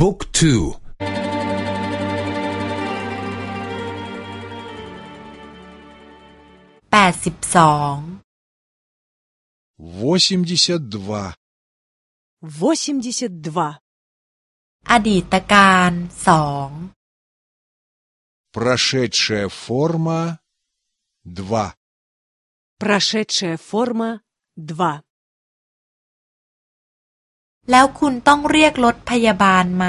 บุ๊กทู แปดสิบสอง восемьдесят два, восемьдесят два, อดีตการสอง прошедшая форма два, прошедшая форма два. แล้วคุณต้องเรียกรถพยาบาลไหม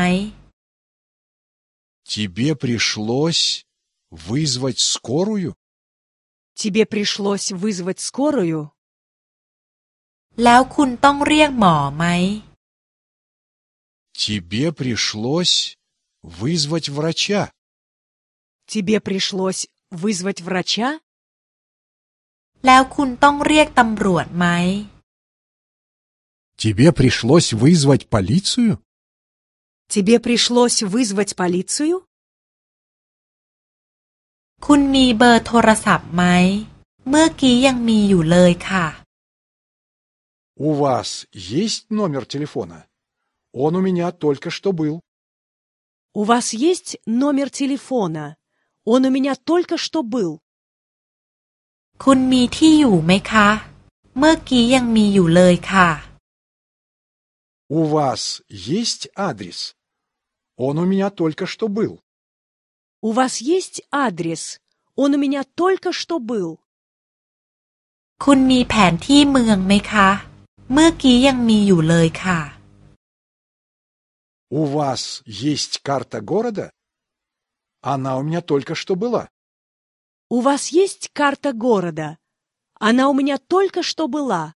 тебе пришлось вызвать скорую? Тебе пришлось вызвать скорую? แล้วคุณต้องเรียกหมอไหม Тебе пришлось вызвать врача? Тебе пришлось вызвать врача? แล้วคุณต้องเรียกตำรวจไหม Тебе пришлось вызвать полицию? Тебе пришлось вызвать полицию? คุณมีเบอร์โทรศัพท์ไหม เมื่อกี้ยังมีอยู่เลยค่ะ У вас есть номер телефона? Он у меня только что был. У вас есть номер телефона? Он у меня только что был. คุณมีที่อยู่ไหมคะ เมื่อกี้ยังมีอยู่เลยค่ะ У вас есть адрес? Он у меня только что был. У вас есть адрес? Он у меня только что был. คุณมีแผนที่เมืองไหมคะ เมื่อกี้ยังมีอยู่เลยค่ะ У вас есть карта города? Она у меня только что была. У вас есть карта города? Она у меня только что была.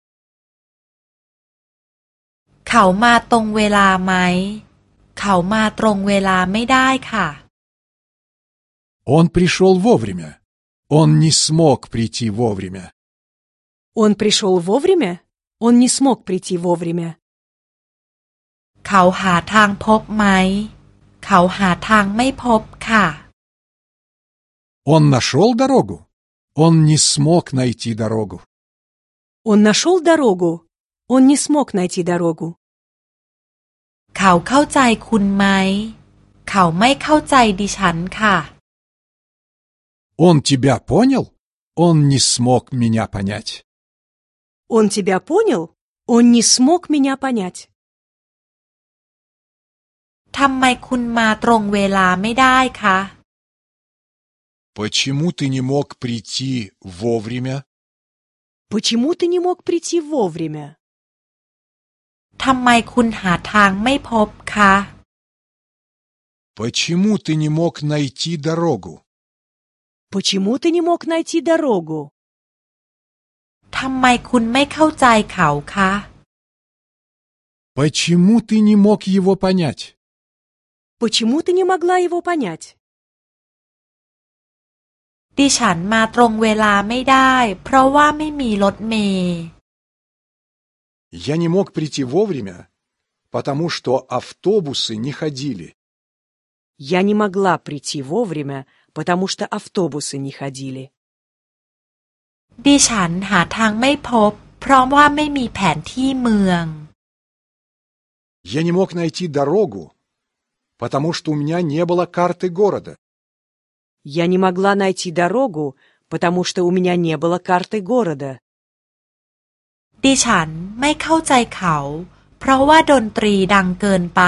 เขามาตรงเวลาไหม เขามาตรงเวลาไม่ได้ค่ะ Он пришел вовремя. Он не смог прийти вовремя. Он пришел вовремя? Он не смог прийти вовремя. เขาหาทางพบไหม เขาหาทางไม่พบค่ะ Он нашел дорогу? Он не смог найти дорогу. Он нашел дорогу? Он не смог найти дорогу. เขาเข้าใจคุณไหม เขาไม่เข้าใจดิฉันค่ะ Он тебя понял? Он не смог меня понять. Он тебя понял? Он не смог меня понять. ทำไมคุณมาตรงเวลาไม่ได้คะ Почему ты не мог прийти вовремя? Почему ты не мог прийти вовремя? ทำไมคุณหาทางไม่พบคะ Почему ты не мог найти дорогу? Почему ты не мог найти дорогу? ทำไมคุณไม่เข้าใจเขาคะ Почему ты не мог его понять? Почему ты не могла его понять? ดิฉันมาตรงเวลาไม่ได้ เพราะว่าไม่มีรถเมล์ Я не мог прийти вовремя, потому что автобусы не ходили. Я не могла прийти вовремя, потому что автобусы не ходили. ดิฉันหาทางไม่พบ เพราะว่าไม่มีแผนที่เมือง Я не мог найти дорогу, потому что у меня не было карты города. Я не могла найти дорогу, потому что у меня не было карты города. ดิฉันไม่เข้าใจเขา เพราะว่าดนตรีดังเกินไป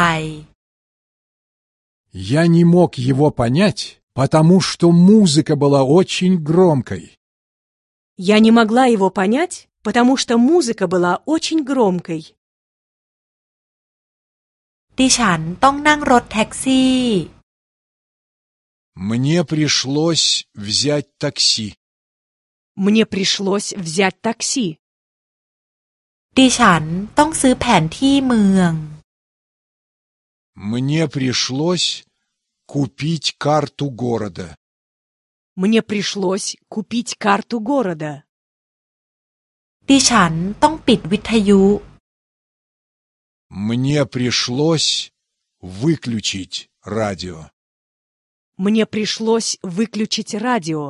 Я не мог его понять, потому что музыка была очень громкой. Я не могла его понять, потому что музыка была очень громкой. ดิฉันต้องนั่งรถแท็กซี่ Мне пришлось взять такси. Мне пришлось взять такси. ดิฉันต้องซื้อแผนที่เมือง Мне пришлось купить карту города. Мне пришлось купить карту города. ดิฉันต้องปิดวิทยุ Мне пришлось выключить радио. Мне пришлось выключить радио.